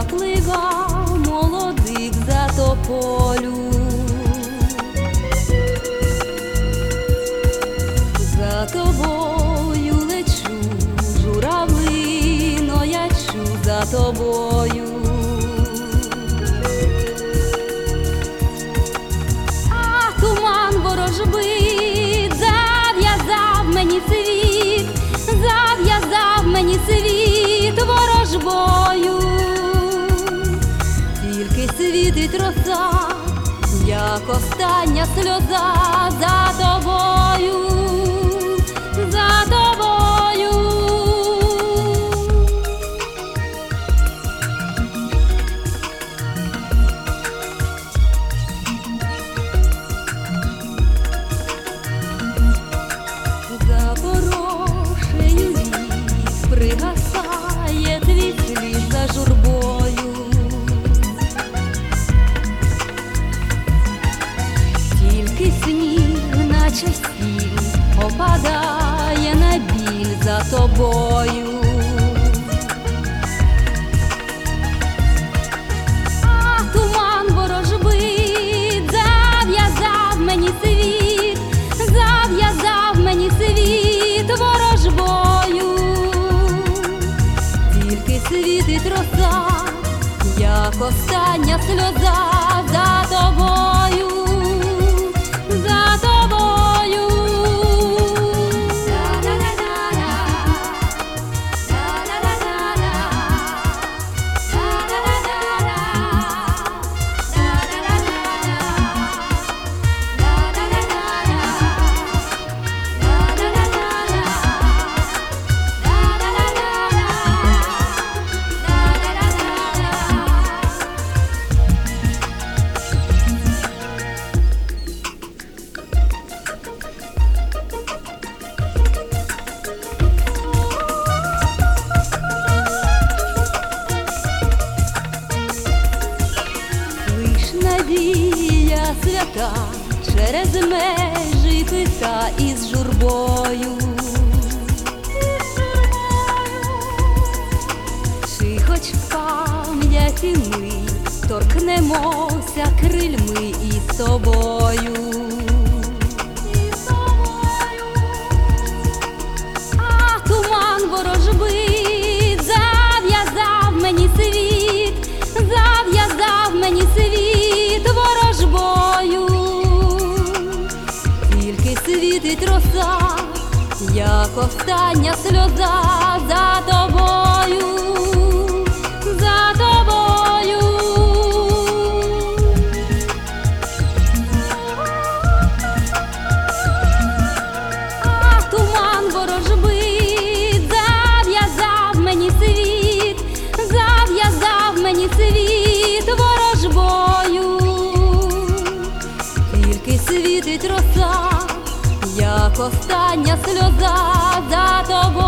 запливав молодик за тополю. Світить роса, як остання сльоза за тобою, за тобою. Наче сіль, опадає на біль за тобою. Туман ворожбит зав'язав мені світ, зав'язав мені світ ворожбою, тільки світить роса, як остання сльоза свята через межі пита із журбою. Чи хоч пам'яті ми торкнемося крильми із тобою. Як остання сльоза за тобою, остання сльоза за тобою.